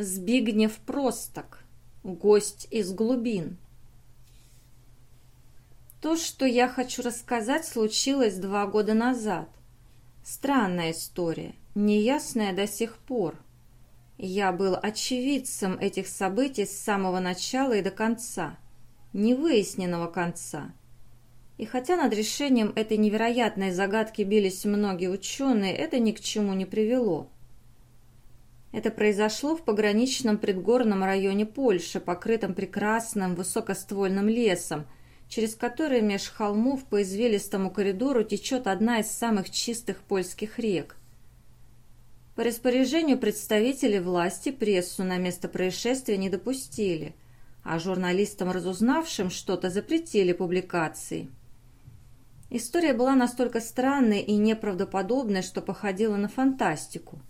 Збигнев Просток. Гость из глубин. То, что я хочу рассказать, случилось два года назад. Странная история, неясная до сих пор. Я был очевидцем этих событий с самого начала и до конца, невыясненного конца. И хотя над решением этой невероятной загадки бились многие ученые, это ни к чему не привело. Это произошло в пограничном предгорном районе Польши, покрытом прекрасным высокоствольным лесом, через который меж холмов по извилистому коридору течет одна из самых чистых польских рек. По распоряжению представителей власти прессу на место происшествия не допустили, а журналистам, разузнавшим что-то, запретили публикации. История была настолько странной и неправдоподобной, что походила на фантастику.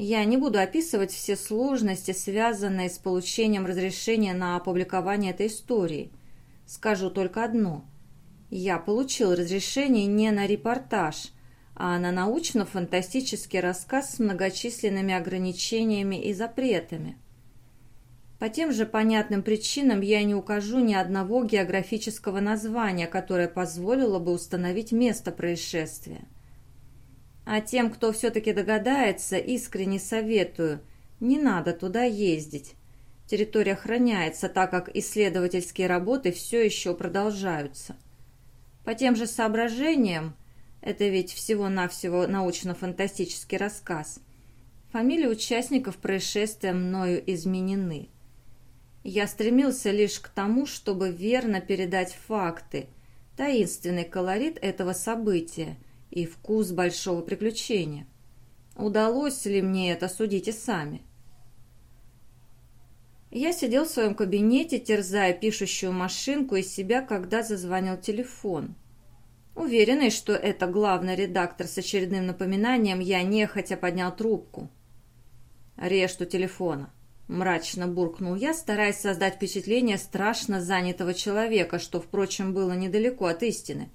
Я не буду описывать все сложности, связанные с получением разрешения на опубликование этой истории. Скажу только одно. Я получил разрешение не на репортаж, а на научно-фантастический рассказ с многочисленными ограничениями и запретами. По тем же понятным причинам я не укажу ни одного географического названия, которое позволило бы установить место происшествия. А тем, кто все-таки догадается, искренне советую, не надо туда ездить. Территория охраняется, так как исследовательские работы все еще продолжаются. По тем же соображениям, это ведь всего-навсего научно-фантастический рассказ, фамилии участников происшествия мною изменены. Я стремился лишь к тому, чтобы верно передать факты, таинственный колорит этого события – и вкус большого приключения. Удалось ли мне это, судите сами. Я сидел в своем кабинете, терзая пишущую машинку из себя, когда зазвонил телефон. Уверенный, что это главный редактор с очередным напоминанием, я нехотя поднял трубку. «Режь у телефона», — мрачно буркнул я, стараясь создать впечатление страшно занятого человека, что, впрочем, было недалеко от истины.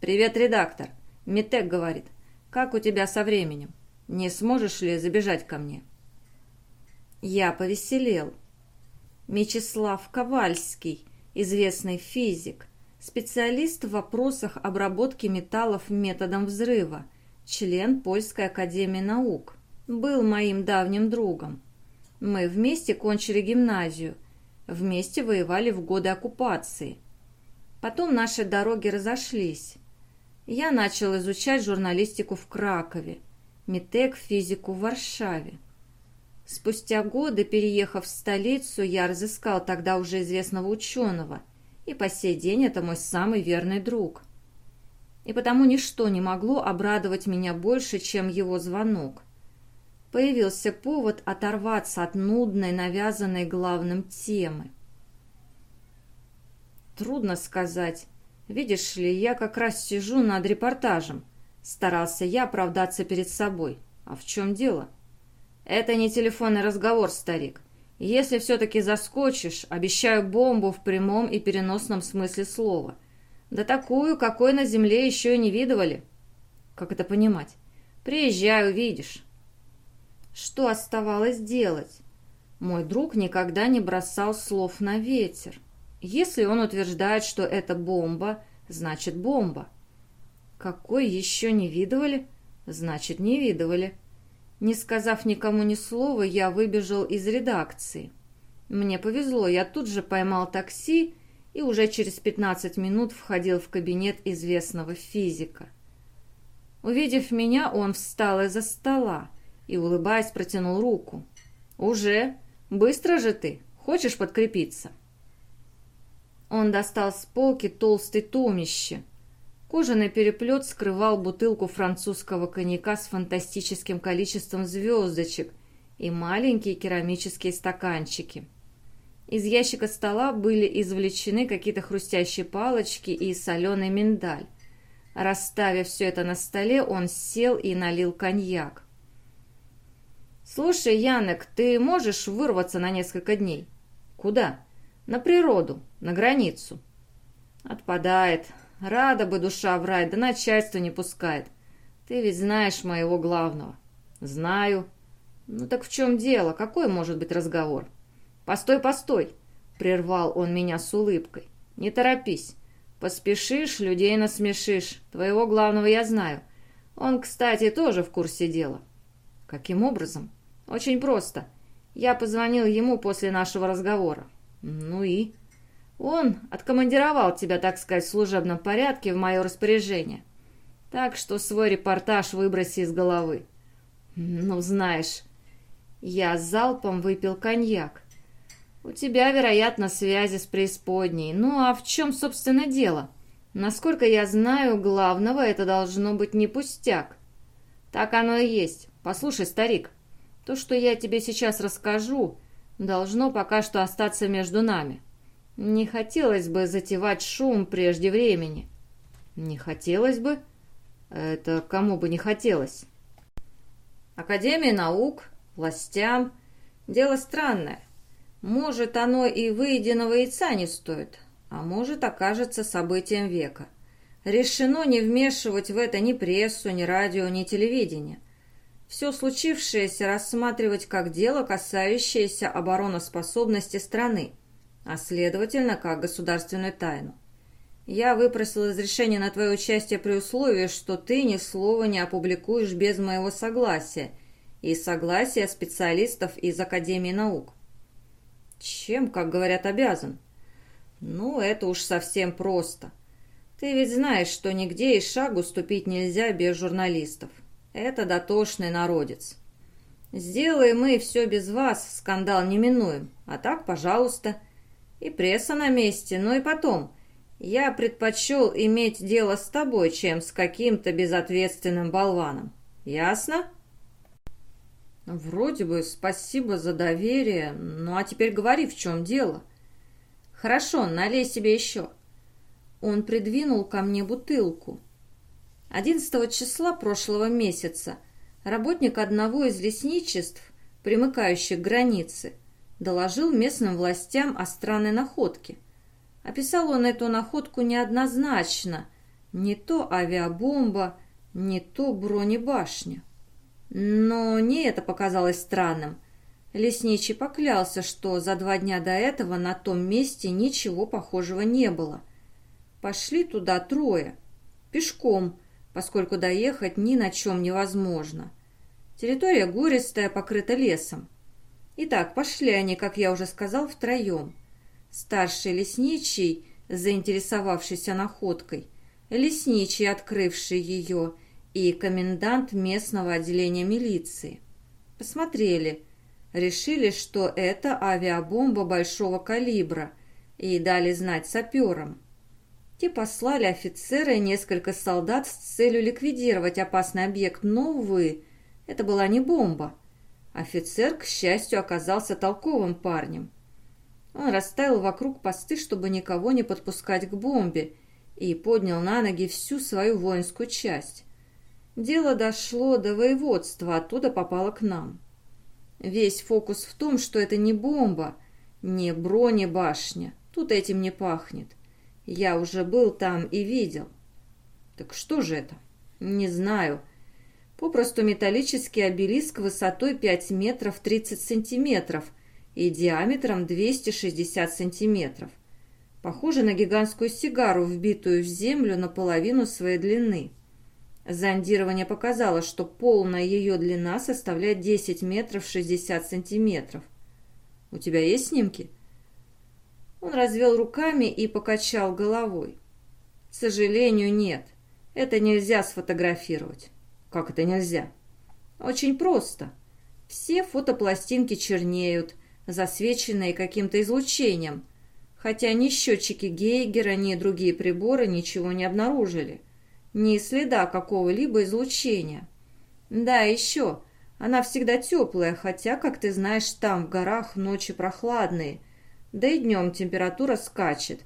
«Привет, редактор. Митек говорит, как у тебя со временем? Не сможешь ли забежать ко мне? Я повеселел. Мечислав Ковальский, известный физик, специалист в вопросах обработки металлов методом взрыва, член Польской академии наук, был моим давним другом. Мы вместе кончили гимназию, вместе воевали в годы оккупации. Потом наши дороги разошлись я начал изучать журналистику в Кракове, Митек физику в Варшаве. Спустя годы, переехав в столицу, я разыскал тогда уже известного ученого, и по сей день это мой самый верный друг. И потому ничто не могло обрадовать меня больше, чем его звонок. Появился повод оторваться от нудной, навязанной главным темы. Трудно сказать, Видишь ли, я как раз сижу над репортажем. Старался я оправдаться перед собой. А в чем дело? Это не телефонный разговор, старик. Если все-таки заскочишь, обещаю бомбу в прямом и переносном смысле слова. Да такую, какой на земле еще не видывали. Как это понимать? Приезжай, увидишь. Что оставалось делать? Мой друг никогда не бросал слов на ветер. Если он утверждает, что это бомба, значит бомба. Какой еще не видывали? Значит, не видывали. Не сказав никому ни слова, я выбежал из редакции. Мне повезло, я тут же поймал такси и уже через 15 минут входил в кабинет известного физика. Увидев меня, он встал из-за стола и, улыбаясь, протянул руку. «Уже? Быстро же ты? Хочешь подкрепиться?» Он достал с полки толстый томище. Кожаный переплет скрывал бутылку французского коньяка с фантастическим количеством звездочек и маленькие керамические стаканчики. Из ящика стола были извлечены какие-то хрустящие палочки и соленый миндаль. Расставив все это на столе, он сел и налил коньяк. «Слушай, Янек, ты можешь вырваться на несколько дней?» «Куда?» На природу, на границу. Отпадает. Рада бы душа врать, да начальство не пускает. Ты ведь знаешь моего главного. Знаю. «Ну так в чем дело? Какой может быть разговор?» «Постой, постой!» — прервал он меня с улыбкой. «Не торопись. Поспешишь, людей насмешишь. Твоего главного я знаю. Он, кстати, тоже в курсе дела». «Каким образом?» «Очень просто. Я позвонил ему после нашего разговора». «Ну и?» «Он откомандировал тебя, так сказать, в служебном порядке в мое распоряжение. Так что свой репортаж выброси из головы». «Ну, знаешь...» Я залпом выпил коньяк. «У тебя, вероятно, связи с преисподней. Ну, а в чем, собственно, дело? Насколько я знаю, главного это должно быть не пустяк». «Так оно и есть. Послушай, старик, то, что я тебе сейчас расскажу, должно пока что остаться между нами. Не хотелось бы затевать шум прежде времени». «Не хотелось бы?» «Это кому бы не хотелось?» «Академия наук, властям. Дело странное. Может, оно и выеденного яйца не стоит, а может, окажется событием века. Решено не вмешивать в это ни прессу, ни радио, ни телевидение. Все случившееся рассматривать как дело, касающееся обороноспособности страны, а следовательно, как государственную тайну. Я выпросил разрешение на твое участие при условии, что ты ни слова не опубликуешь без моего согласия и согласия специалистов из Академии наук. Чем, как говорят, обязан? Ну, это уж совсем просто. Ты ведь знаешь, что нигде и шагу ступить нельзя без журналистов. Это дотошный народец. Сделаем мы все без вас, скандал не минуем. А так, пожалуйста. И пресса на месте, но и потом. Я предпочел иметь дело с тобой, чем с каким-то безответственным болваном. Ясно? Вроде бы спасибо за доверие, ну а теперь говори, в чем дело. Хорошо, налей себе еще. Он придвинул ко мне бутылку. 11 числа прошлого месяца работник одного из лесничеств, примыкающих к границе, доложил местным властям о странной находке. Описал он эту находку неоднозначно. Не то авиабомба, не то бронебашня. Но не это показалось странным. Лесничий поклялся, что за два дня до этого на том месте ничего похожего не было. Пошли туда трое. Пешком, поскольку доехать ни на чем невозможно. Территория гористая, покрыта лесом. Итак, пошли они, как я уже сказал, втроем. Старший лесничий, заинтересовавшийся находкой, лесничий, открывший ее, и комендант местного отделения милиции. Посмотрели, решили, что это авиабомба большого калибра, и дали знать саперам. Те послали офицера и несколько солдат с целью ликвидировать опасный объект, но, увы, это была не бомба. Офицер, к счастью, оказался толковым парнем. Он расставил вокруг посты, чтобы никого не подпускать к бомбе, и поднял на ноги всю свою воинскую часть. Дело дошло до воеводства, оттуда попало к нам. Весь фокус в том, что это не бомба, не бронебашня. Тут этим не пахнет. Я уже был там и видел. Так что же это? Не знаю. Попросту металлический обелиск высотой 5 метров 30 сантиметров и диаметром 260 сантиметров. Похоже на гигантскую сигару, вбитую в землю наполовину своей длины. Зондирование показало, что полная ее длина составляет 10 метров 60 сантиметров. «У тебя есть снимки?» Он развел руками и покачал головой. «К сожалению, нет. Это нельзя сфотографировать». «Как это нельзя?» «Очень просто. Все фотопластинки чернеют, засвеченные каким-то излучением, хотя ни счетчики Гейгера, ни другие приборы ничего не обнаружили». Ни следа какого-либо излучения. Да, еще. Она всегда теплая, хотя, как ты знаешь, там, в горах, ночи прохладные. Да и днем температура скачет.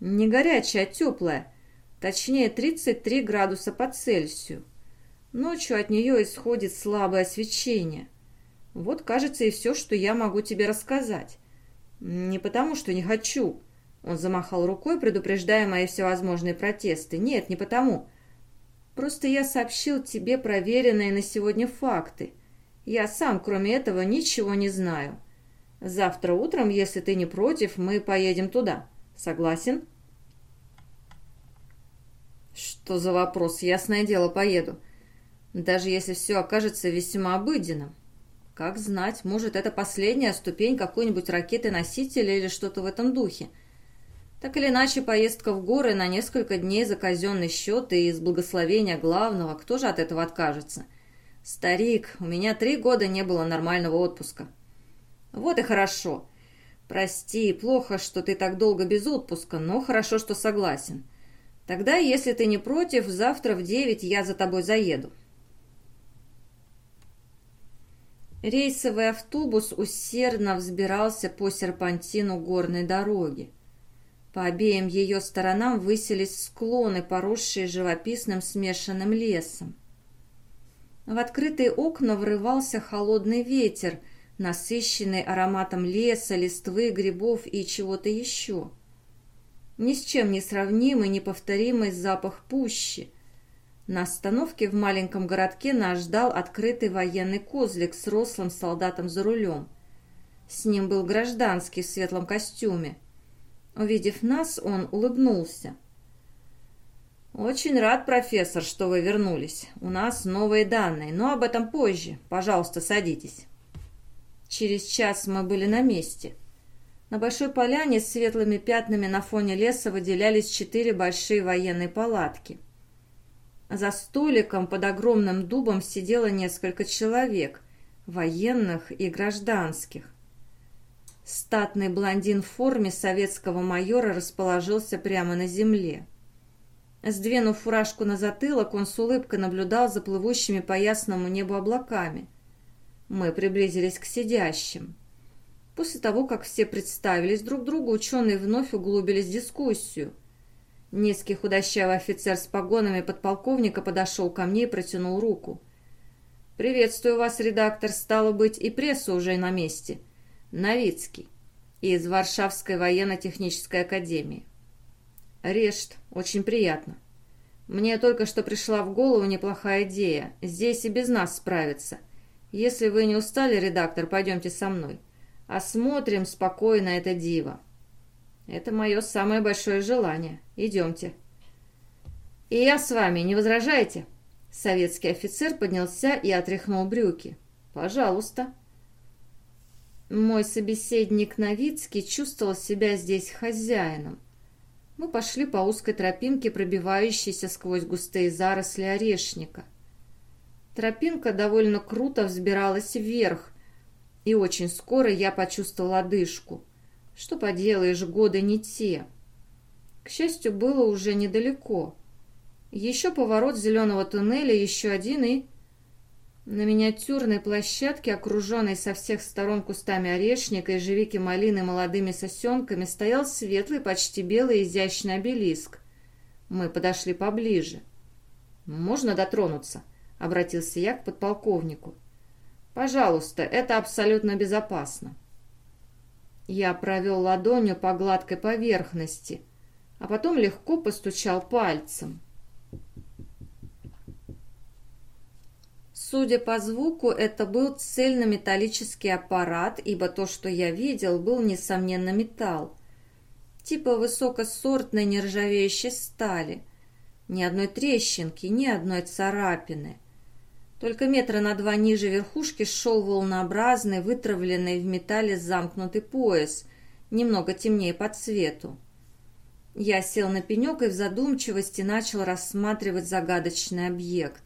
Не горячая, а теплая. Точнее, 33 градуса по Цельсию. Ночью от нее исходит слабое свечение. Вот, кажется, и все, что я могу тебе рассказать. Не потому, что не хочу. Он замахал рукой, предупреждая мои всевозможные протесты. Нет, не потому. Просто я сообщил тебе проверенные на сегодня факты. Я сам, кроме этого, ничего не знаю. Завтра утром, если ты не против, мы поедем туда. Согласен?» «Что за вопрос? Ясное дело, поеду. Даже если все окажется весьма обыденным. Как знать, может, это последняя ступень какой-нибудь ракеты-носителя или что-то в этом духе. Так или иначе, поездка в горы на несколько дней за казенный счет и из благословения главного, кто же от этого откажется? Старик, у меня три года не было нормального отпуска. Вот и хорошо. Прости, плохо, что ты так долго без отпуска, но хорошо, что согласен. Тогда, если ты не против, завтра в девять я за тобой заеду. Рейсовый автобус усердно взбирался по серпантину горной дороги. По обеим ее сторонам высились склоны, поросшие живописным смешанным лесом. В открытые окна врывался холодный ветер, насыщенный ароматом леса, листвы, грибов и чего-то еще. Ни с чем не сравнимый, неповторимый запах пущи – на остановке в маленьком городке нас ждал открытый военный козлик с рослым солдатом за рулем. С ним был гражданский в светлом костюме. Увидев нас, он улыбнулся. «Очень рад, профессор, что вы вернулись. У нас новые данные, но об этом позже. Пожалуйста, садитесь». Через час мы были на месте. На большой поляне с светлыми пятнами на фоне леса выделялись четыре большие военные палатки – за столиком под огромным дубом сидело несколько человек, военных и гражданских. Статный блондин в форме советского майора расположился прямо на земле. Сдвинув фуражку на затылок, он с улыбкой наблюдал за плывущими по ясному небу облаками. Мы приблизились к сидящим. После того, как все представились друг другу, ученые вновь углубились в дискуссию – Низкий худощавый офицер с погонами подполковника подошел ко мне и протянул руку. «Приветствую вас, редактор. Стало быть, и пресса уже на месте. Новицкий. Из Варшавской военно-технической академии. Решт. Очень приятно. Мне только что пришла в голову неплохая идея. Здесь и без нас справиться. Если вы не устали, редактор, пойдемте со мной. Осмотрим спокойно это диво. Это мое самое большое желание. Идемте. И я с вами, не возражаете? Советский офицер поднялся и отряхнул брюки. Пожалуйста. Мой собеседник Новицкий чувствовал себя здесь хозяином. Мы пошли по узкой тропинке, пробивающейся сквозь густые заросли орешника. Тропинка довольно круто взбиралась вверх, и очень скоро я почувствовал одышку. Что поделаешь, годы не те. К счастью, было уже недалеко. Еще поворот зеленого туннеля, еще один и... На миниатюрной площадке, окруженной со всех сторон кустами орешника и живики малины молодыми сосенками, стоял светлый, почти белый изящный обелиск. Мы подошли поближе. «Можно дотронуться?» — обратился я к подполковнику. «Пожалуйста, это абсолютно безопасно». Я провел ладонью по гладкой поверхности, а потом легко постучал пальцем. Судя по звуку, это был цельнометаллический аппарат, ибо то, что я видел, был, несомненно, металл. Типа высокосортной нержавеющей стали. Ни одной трещинки, ни одной царапины. Только метра на два ниже верхушки шел волнообразный, вытравленный в металле замкнутый пояс, немного темнее по цвету. Я сел на пенек и в задумчивости начал рассматривать загадочный объект.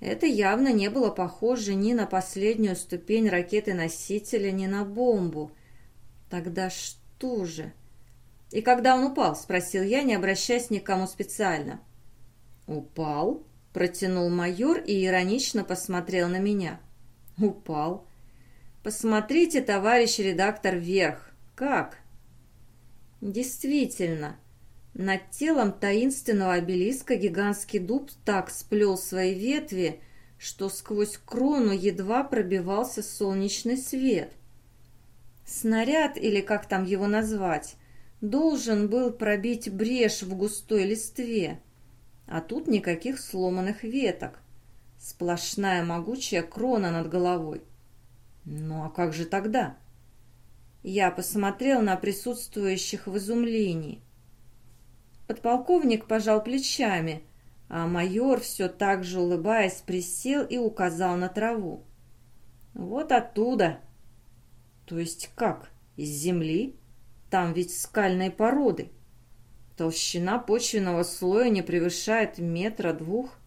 Это явно не было похоже ни на последнюю ступень ракеты-носителя, ни на бомбу. Тогда что же? «И когда он упал?» — спросил я, не обращаясь ни к кому специально. «Упал?» Протянул майор и иронично посмотрел на меня. Упал. Посмотрите, товарищ редактор, вверх. Как? Действительно, над телом таинственного обелиска гигантский дуб так сплел свои ветви, что сквозь крону едва пробивался солнечный свет. Снаряд, или как там его назвать, должен был пробить брешь в густой листве. А тут никаких сломанных веток. Сплошная могучая крона над головой. Ну а как же тогда? Я посмотрел на присутствующих в изумлении. Подполковник пожал плечами, а майор, все так же улыбаясь, присел и указал на траву. «Вот оттуда!» «То есть как? Из земли? Там ведь скальные породы!» Толщина почвенного слоя не превышает метра двух.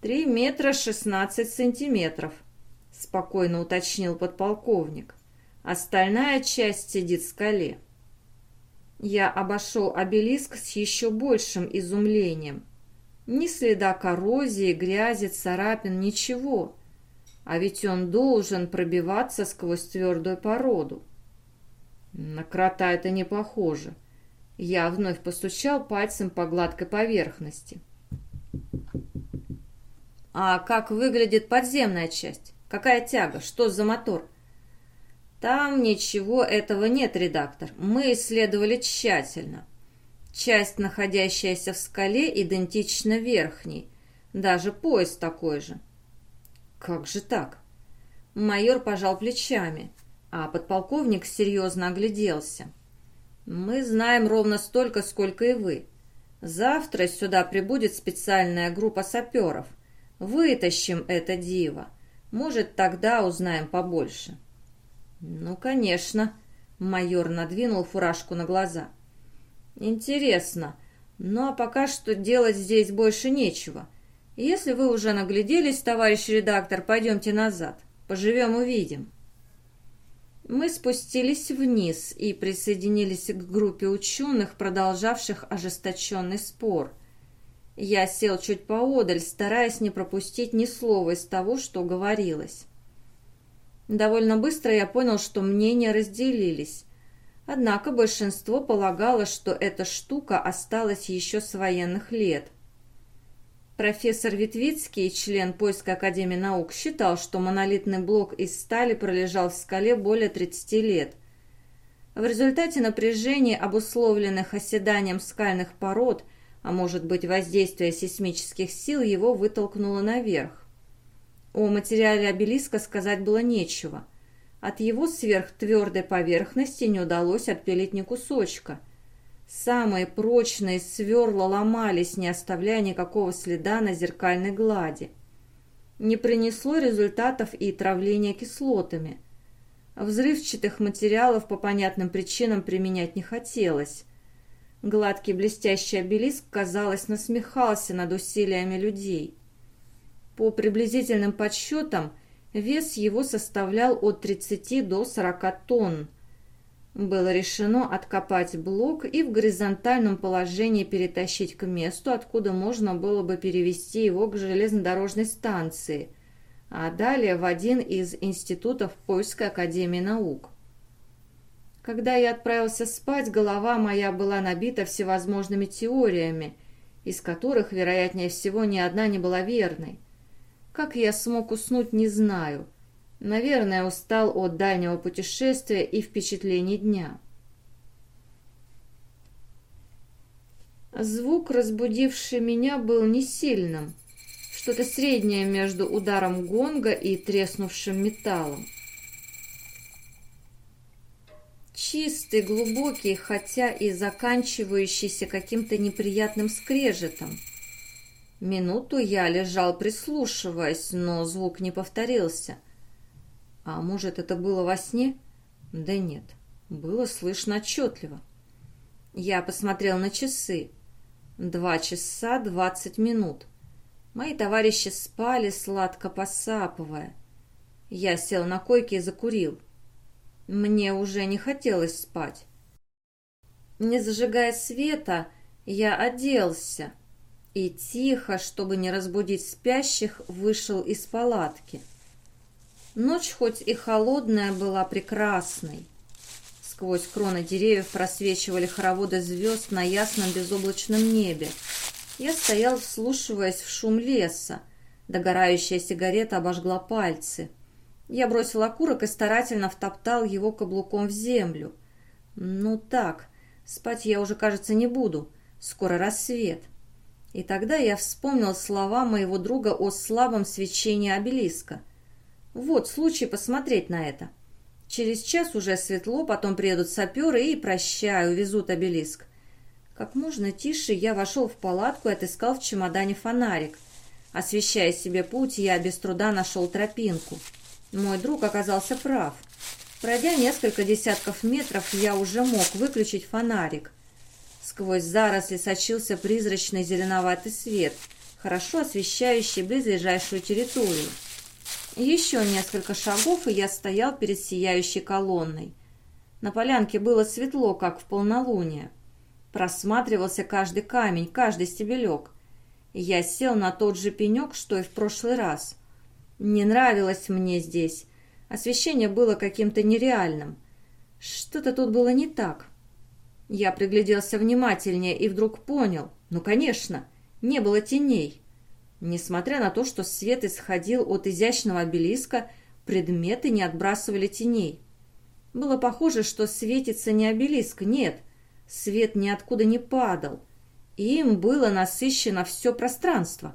«Три метра шестнадцать сантиметров», — спокойно уточнил подполковник. «Остальная часть сидит в скале». Я обошел обелиск с еще большим изумлением. Ни следа коррозии, грязи, царапин, ничего. А ведь он должен пробиваться сквозь твердую породу. На крота это не похоже. Я вновь постучал пальцем по гладкой поверхности. «А как выглядит подземная часть? Какая тяга? Что за мотор?» «Там ничего этого нет, редактор. Мы исследовали тщательно. Часть, находящаяся в скале, идентична верхней. Даже пояс такой же». «Как же так?» Майор пожал плечами, а подполковник серьезно огляделся. Мы знаем ровно столько, сколько и вы. Завтра сюда прибудет специальная группа саперов. Вытащим это диво. Может, тогда узнаем побольше. Ну, конечно. Майор надвинул фуражку на глаза. Интересно. Ну, а пока что делать здесь больше нечего. Если вы уже нагляделись, товарищ редактор, пойдемте назад. Поживем увидим. Мы спустились вниз и присоединились к группе ученых, продолжавших ожесточенный спор. Я сел чуть поодаль, стараясь не пропустить ни слова из того, что говорилось. Довольно быстро я понял, что мнения разделились. Однако большинство полагало, что эта штука осталась еще с военных лет. Профессор Витвицкий, член Польской академии наук, считал, что монолитный блок из стали пролежал в скале более 30 лет. В результате напряжений, обусловленных оседанием скальных пород, а может быть воздействия сейсмических сил, его вытолкнуло наверх. О материале обелиска сказать было нечего. От его сверхтвердой поверхности не удалось отпилить ни кусочка – Самые прочные сверла ломались, не оставляя никакого следа на зеркальной глади. Не принесло результатов и травление кислотами. Взрывчатых материалов по понятным причинам применять не хотелось. Гладкий блестящий обелиск, казалось, насмехался над усилиями людей. По приблизительным подсчетам, вес его составлял от 30 до 40 тонн, было решено откопать блок и в горизонтальном положении перетащить к месту, откуда можно было бы перевести его к железнодорожной станции, а далее в один из институтов Польской академии наук. Когда я отправился спать, голова моя была набита всевозможными теориями, из которых, вероятнее всего, ни одна не была верной. Как я смог уснуть, не знаю – Наверное, устал от дальнего путешествия и впечатлений дня. Звук, разбудивший меня, был не сильным. Что-то среднее между ударом гонга и треснувшим металлом. Чистый, глубокий, хотя и заканчивающийся каким-то неприятным скрежетом. Минуту я лежал, прислушиваясь, но звук не повторился. А может, это было во сне? Да нет, было слышно отчетливо. Я посмотрел на часы. Два часа двадцать минут. Мои товарищи спали, сладко посапывая. Я сел на койке и закурил. Мне уже не хотелось спать. Не зажигая света, я оделся и тихо, чтобы не разбудить спящих, вышел из палатки. Ночь хоть и холодная была прекрасной. Сквозь кроны деревьев просвечивали хороводы звезд на ясном безоблачном небе. Я стоял, вслушиваясь в шум леса. Догорающая сигарета обожгла пальцы. Я бросил окурок и старательно втоптал его каблуком в землю. Ну так, спать я уже, кажется, не буду. Скоро рассвет. И тогда я вспомнил слова моего друга о слабом свечении обелиска. Вот случай посмотреть на это. Через час уже светло, потом приедут саперы и, прощаю, везут обелиск. Как можно тише я вошел в палатку и отыскал в чемодане фонарик. Освещая себе путь, я без труда нашел тропинку. Мой друг оказался прав. Пройдя несколько десятков метров, я уже мог выключить фонарик. Сквозь заросли сочился призрачный зеленоватый свет, хорошо освещающий близлежащую территорию. Еще несколько шагов, и я стоял перед сияющей колонной. На полянке было светло, как в полнолуние. Просматривался каждый камень, каждый стебелек. Я сел на тот же пенек, что и в прошлый раз. Не нравилось мне здесь. Освещение было каким-то нереальным. Что-то тут было не так. Я пригляделся внимательнее и вдруг понял. Ну, конечно, не было теней. Несмотря на то, что свет исходил от изящного обелиска, предметы не отбрасывали теней. Было похоже, что светится не обелиск, нет, свет ниоткуда не падал. Им было насыщено все пространство.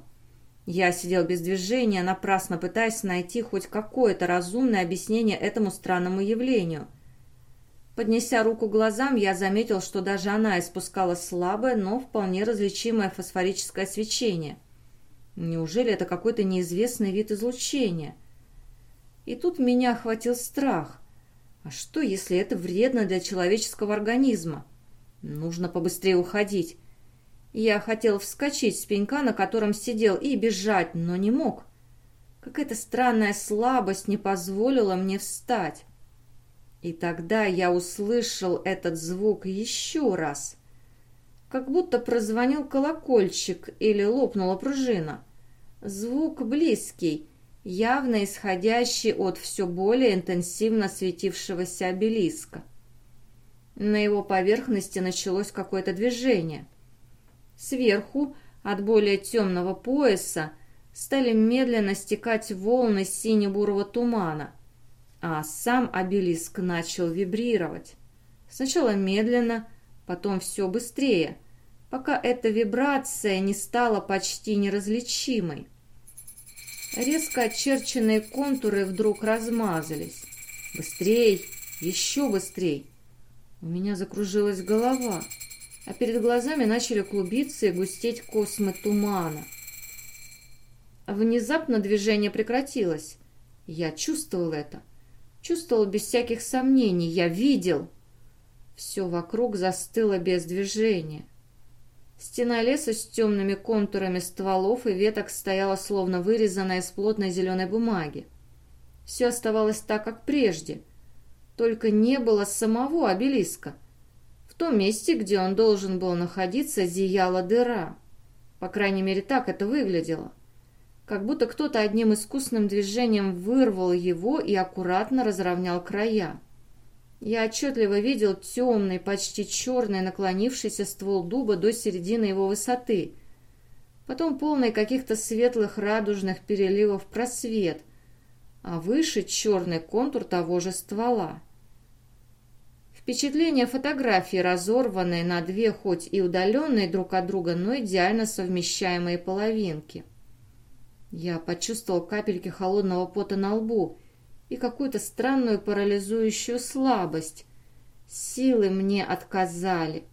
Я сидел без движения, напрасно пытаясь найти хоть какое-то разумное объяснение этому странному явлению. Поднеся руку глазам, я заметил, что даже она испускала слабое, но вполне различимое фосфорическое свечение – Неужели это какой-то неизвестный вид излучения? И тут меня охватил страх. А что, если это вредно для человеческого организма? Нужно побыстрее уходить. Я хотел вскочить с пенька, на котором сидел, и бежать, но не мог. Какая-то странная слабость не позволила мне встать. И тогда я услышал этот звук еще раз — как будто прозвонил колокольчик или лопнула пружина. Звук близкий, явно исходящий от все более интенсивно светившегося обелиска. На его поверхности началось какое-то движение. Сверху, от более темного пояса, стали медленно стекать волны сине-бурого тумана, а сам обелиск начал вибрировать. Сначала медленно, потом все быстрее, пока эта вибрация не стала почти неразличимой. Резко очерченные контуры вдруг размазались. Быстрей, еще быстрей. У меня закружилась голова, а перед глазами начали клубиться и густеть космы тумана. Внезапно движение прекратилось. Я чувствовал это. Чувствовал без всяких сомнений. Я видел. Все вокруг застыло без движения. Стена леса с темными контурами стволов и веток стояла словно вырезанная из плотной зеленой бумаги. Все оставалось так, как прежде, только не было самого обелиска. В том месте, где он должен был находиться, зияла дыра. По крайней мере, так это выглядело. Как будто кто-то одним искусным движением вырвал его и аккуратно разровнял края. Я отчетливо видел темный, почти черный, наклонившийся ствол дуба до середины его высоты. Потом полный каких-то светлых радужных переливов просвет, а выше черный контур того же ствола. Впечатление фотографии, разорванной на две хоть и удаленные друг от друга, но идеально совмещаемые половинки. Я почувствовал капельки холодного пота на лбу и какую-то странную парализующую слабость. Силы мне отказали.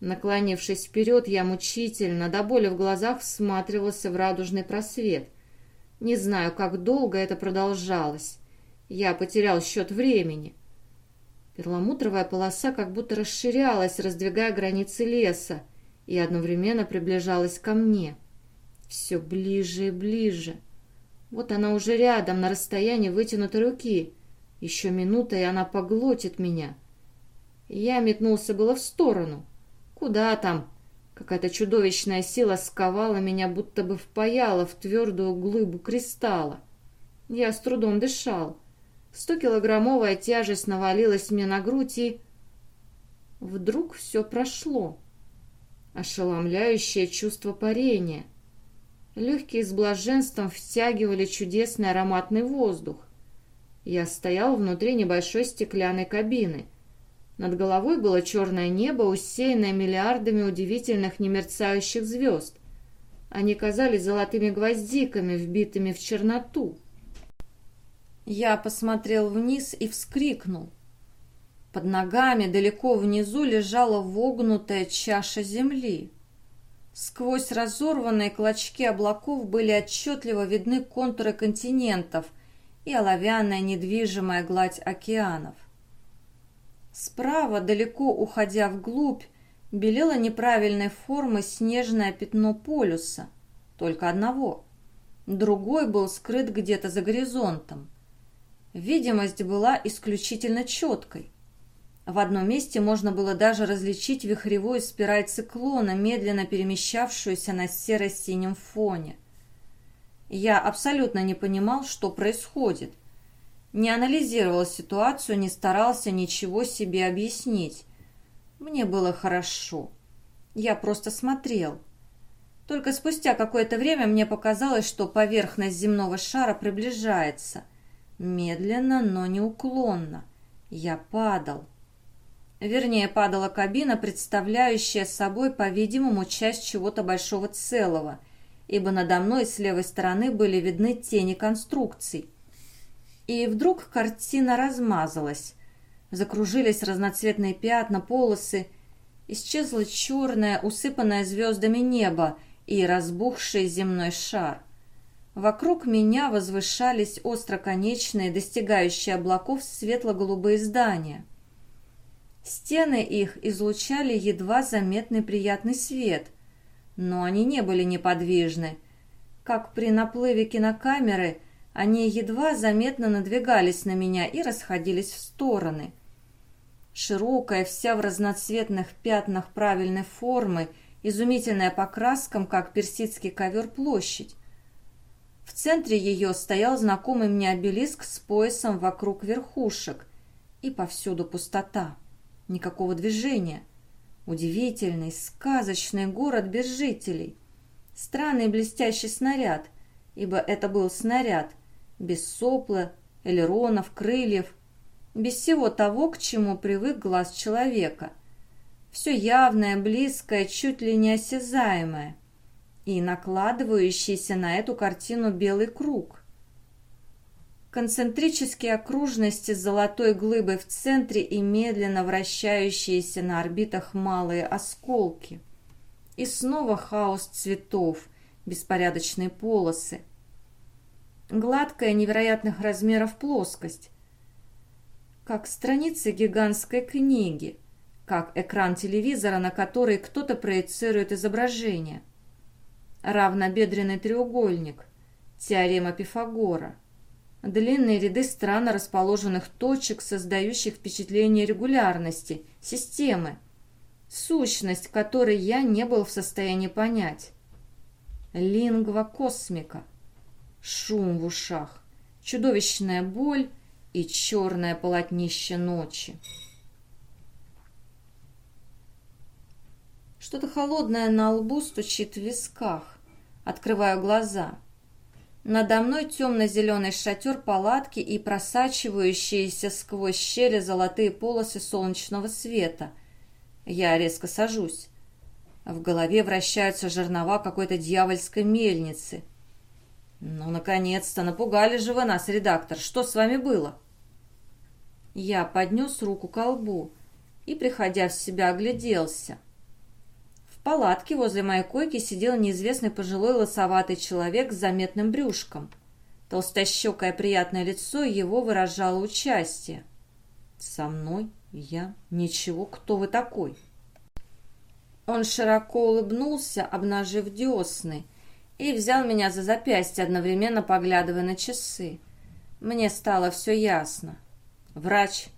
Наклонившись вперед, я мучительно, до боли в глазах, всматривался в радужный просвет. Не знаю, как долго это продолжалось. Я потерял счет времени. Перламутровая полоса как будто расширялась, раздвигая границы леса, и одновременно приближалась ко мне. Все ближе и ближе. Вот она уже рядом, на расстоянии вытянутой руки. Еще минута, и она поглотит меня. Я метнулся было в сторону. Куда там? Какая-то чудовищная сила сковала меня, будто бы впаяла в твердую глыбу кристалла. Я с трудом дышал. Стокилограммовая тяжесть навалилась мне на грудь, и... Вдруг все прошло. Ошеломляющее чувство парения — Легкие с блаженством втягивали чудесный ароматный воздух. Я стоял внутри небольшой стеклянной кабины. Над головой было черное небо, усеянное миллиардами удивительных немерцающих звезд. Они казались золотыми гвоздиками, вбитыми в черноту. Я посмотрел вниз и вскрикнул. Под ногами далеко внизу лежала вогнутая чаша земли. Сквозь разорванные клочки облаков были отчетливо видны контуры континентов и оловянная недвижимая гладь океанов. Справа, далеко уходя вглубь, белело неправильной формы снежное пятно полюса, только одного. Другой был скрыт где-то за горизонтом. Видимость была исключительно четкой. В одном месте можно было даже различить вихревую спираль циклона, медленно перемещавшуюся на серо-синем фоне. Я абсолютно не понимал, что происходит. Не анализировал ситуацию, не старался ничего себе объяснить. Мне было хорошо. Я просто смотрел. Только спустя какое-то время мне показалось, что поверхность земного шара приближается – Медленно, но неуклонно. Я падал. Вернее, падала кабина, представляющая собой, по-видимому, часть чего-то большого целого, ибо надо мной с левой стороны были видны тени конструкций. И вдруг картина размазалась. Закружились разноцветные пятна, полосы. Исчезло черное, усыпанное звездами небо и разбухший земной шар. Вокруг меня возвышались остроконечные, достигающие облаков светло-голубые здания. Стены их излучали едва заметный приятный свет, но они не были неподвижны. Как при наплыве кинокамеры, они едва заметно надвигались на меня и расходились в стороны. Широкая, вся в разноцветных пятнах правильной формы, изумительная по краскам, как персидский ковер площадь. В центре ее стоял знакомый мне обелиск с поясом вокруг верхушек. И повсюду пустота. Никакого движения. Удивительный, сказочный город без жителей. Странный блестящий снаряд, ибо это был снаряд, без сопла, элеронов, крыльев, без всего того, к чему привык глаз человека. Все явное, близкое, чуть ли не осязаемое – и накладывающийся на эту картину белый круг. Концентрические окружности с золотой глыбой в центре и медленно вращающиеся на орбитах малые осколки. И снова хаос цветов, беспорядочные полосы. Гладкая невероятных размеров плоскость, как страницы гигантской книги, как экран телевизора, на который кто-то проецирует изображение – равнобедренный треугольник, теорема Пифагора, длинные ряды странно расположенных точек, создающих впечатление регулярности, системы, сущность которой я не был в состоянии понять. Лингва космика, шум в ушах, чудовищная боль и черное полотнище ночи. Что-то холодное на лбу стучит в висках. Открываю глаза. Надо мной темно-зеленый шатер палатки и просачивающиеся сквозь щели золотые полосы солнечного света. Я резко сажусь. В голове вращаются жернова какой-то дьявольской мельницы. «Ну, наконец-то! Напугали же вы нас, редактор! Что с вами было?» Я поднес руку к лбу и, приходя в себя, огляделся палатке возле моей койки сидел неизвестный пожилой лосоватый человек с заметным брюшком. Толстощекое приятное лицо его выражало участие. «Со мной? Я? Ничего, кто вы такой?» Он широко улыбнулся, обнажив десны, и взял меня за запястье, одновременно поглядывая на часы. Мне стало все ясно. «Врач?»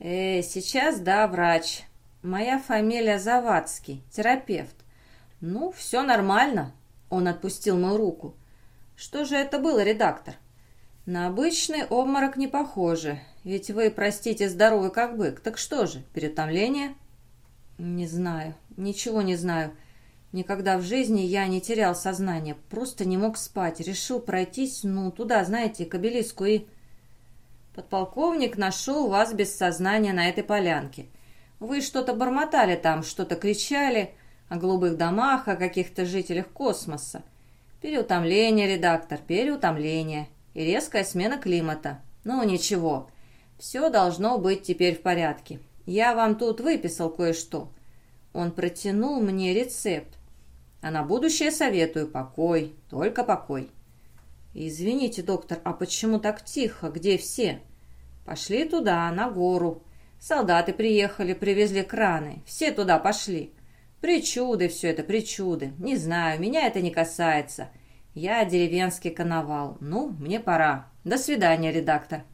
«Э, сейчас да, врач. Моя фамилия Завадский, терапевт. Ну, все нормально. Он отпустил мою руку. Что же это было, редактор? На обычный обморок не похоже. Ведь вы, простите, здоровый как бык. Так что же, переутомление? Не знаю, ничего не знаю. Никогда в жизни я не терял сознание, просто не мог спать. Решил пройтись, ну, туда, знаете, к обелиску и... Подполковник нашел вас без сознания на этой полянке. Вы что-то бормотали там, что-то кричали, О голубых домах, о каких-то жителях космоса. Переутомление, редактор, переутомление. И резкая смена климата. Ну, ничего. Все должно быть теперь в порядке. Я вам тут выписал кое-что. Он протянул мне рецепт. А на будущее советую покой, только покой. Извините, доктор, а почему так тихо? Где все? Пошли туда, на гору. Солдаты приехали, привезли краны. Все туда пошли. Причуды все это, причуды. Не знаю, меня это не касается. Я деревенский коновал. Ну, мне пора. До свидания, редактор.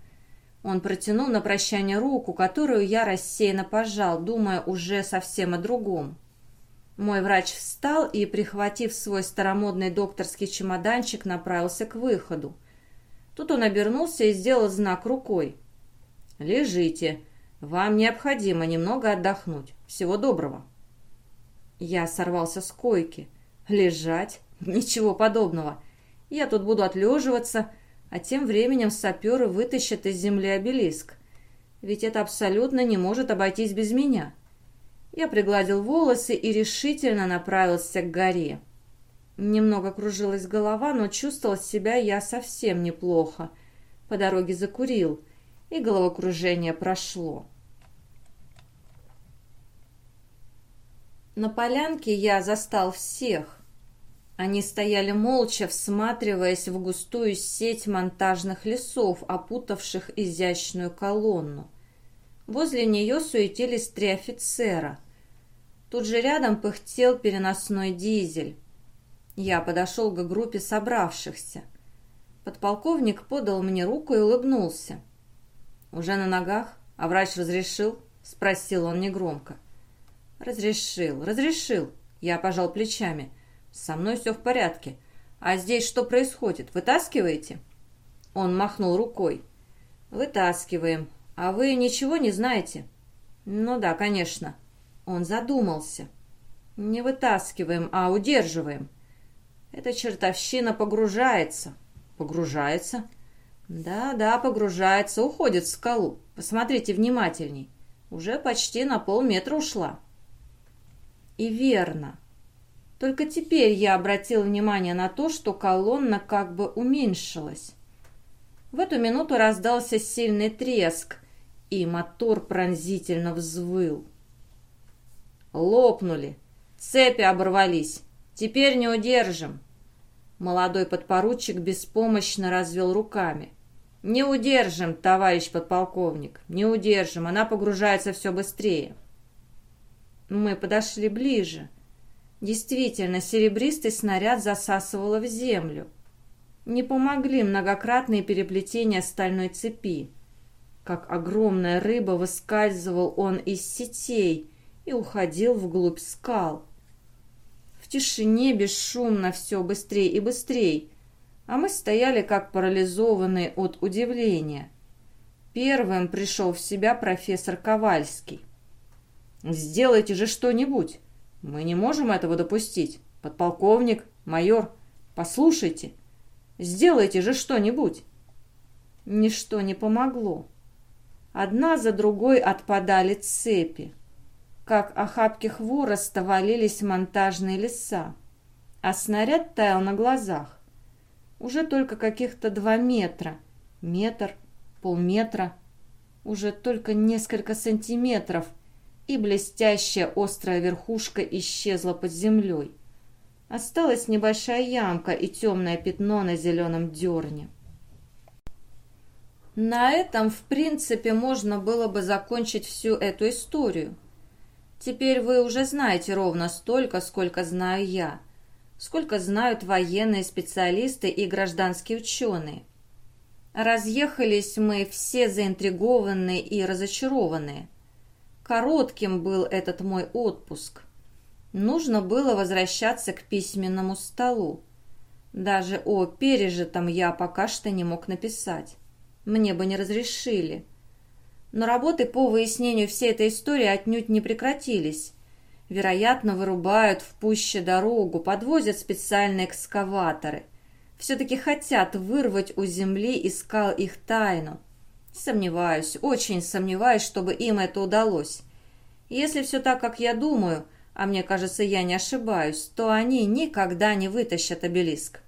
Он протянул на прощание руку, которую я рассеянно пожал, думая уже совсем о другом. Мой врач встал и, прихватив свой старомодный докторский чемоданчик, направился к выходу. Тут он обернулся и сделал знак рукой. «Лежите. Вам необходимо немного отдохнуть. Всего доброго». Я сорвался с койки. Лежать? Ничего подобного. Я тут буду отлеживаться, а тем временем саперы вытащат из земли обелиск. Ведь это абсолютно не может обойтись без меня. Я пригладил волосы и решительно направился к горе. Немного кружилась голова, но чувствовал себя я совсем неплохо. По дороге закурил, и головокружение прошло. На полянке я застал всех. Они стояли молча, всматриваясь в густую сеть монтажных лесов, опутавших изящную колонну. Возле нее суетились три офицера. Тут же рядом пыхтел переносной дизель. Я подошел к группе собравшихся. Подполковник подал мне руку и улыбнулся. «Уже на ногах? А врач разрешил?» — спросил он негромко. «Разрешил, разрешил». Я пожал плечами. «Со мной все в порядке. А здесь что происходит? Вытаскиваете?» Он махнул рукой. «Вытаскиваем. А вы ничего не знаете?» «Ну да, конечно». Он задумался. «Не вытаскиваем, а удерживаем». «Эта чертовщина погружается». «Погружается?» «Да, да, погружается, уходит в скалу. Посмотрите внимательней. Уже почти на полметра ушла». И верно. Только теперь я обратил внимание на то, что колонна как бы уменьшилась. В эту минуту раздался сильный треск, и мотор пронзительно взвыл. Лопнули, цепи оборвались, теперь не удержим. Молодой подпоручик беспомощно развел руками. «Не удержим, товарищ подполковник, не удержим, она погружается все быстрее». Мы подошли ближе. Действительно, серебристый снаряд засасывало в землю. Не помогли многократные переплетения стальной цепи. Как огромная рыба выскальзывал он из сетей и уходил вглубь скал. В тишине бесшумно все быстрее и быстрее, а мы стояли как парализованные от удивления. Первым пришел в себя профессор Ковальский. Сделайте же что-нибудь. Мы не можем этого допустить. Подполковник, майор, послушайте. Сделайте же что-нибудь. Ничто не помогло. Одна за другой отпадали цепи. Как охапки хвороста валились монтажные леса, а снаряд таял на глазах. Уже только каких-то два метра, метр, полметра, уже только несколько сантиметров — и блестящая острая верхушка исчезла под землей. Осталась небольшая ямка и темное пятно на зеленом дерне. На этом, в принципе, можно было бы закончить всю эту историю. Теперь вы уже знаете ровно столько, сколько знаю я, сколько знают военные специалисты и гражданские ученые. Разъехались мы все заинтригованные и разочарованные – Коротким был этот мой отпуск. Нужно было возвращаться к письменному столу. Даже о пережитом я пока что не мог написать. Мне бы не разрешили. Но работы по выяснению всей этой истории отнюдь не прекратились. Вероятно, вырубают в пуще дорогу, подвозят специальные экскаваторы. Все-таки хотят вырвать у земли и скал их тайну. Сомневаюсь, очень сомневаюсь, чтобы им это удалось. Если все так, как я думаю, а мне кажется, я не ошибаюсь, то они никогда не вытащат обелиск.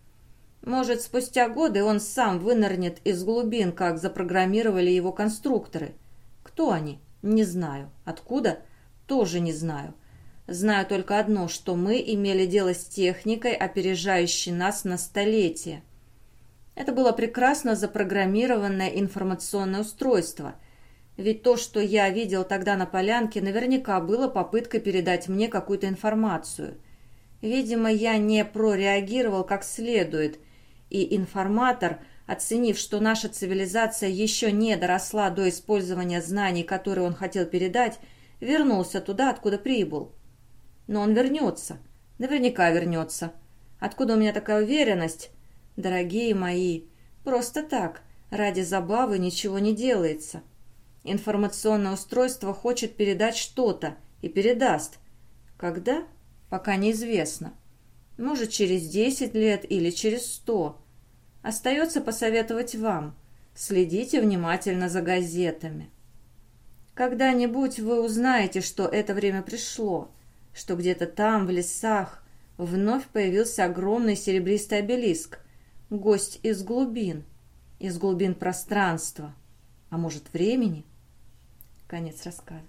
Может, спустя годы он сам вынырнет из глубин, как запрограммировали его конструкторы. Кто они? Не знаю. Откуда? Тоже не знаю. Знаю только одно, что мы имели дело с техникой, опережающей нас на столетие. Это было прекрасно запрограммированное информационное устройство. Ведь то, что я видел тогда на полянке, наверняка было попыткой передать мне какую-то информацию. Видимо, я не прореагировал как следует, и информатор, оценив, что наша цивилизация еще не доросла до использования знаний, которые он хотел передать, вернулся туда, откуда прибыл. Но он вернется. Наверняка вернется. Откуда у меня такая уверенность? Дорогие мои, просто так, ради забавы ничего не делается. Информационное устройство хочет передать что-то и передаст. Когда? Пока неизвестно. Может, через десять лет или через сто. Остается посоветовать вам. Следите внимательно за газетами. Когда-нибудь вы узнаете, что это время пришло что где-то там, в лесах, вновь появился огромный серебристый обелиск, гость из глубин, из глубин пространства, а может времени. Конец рассказа.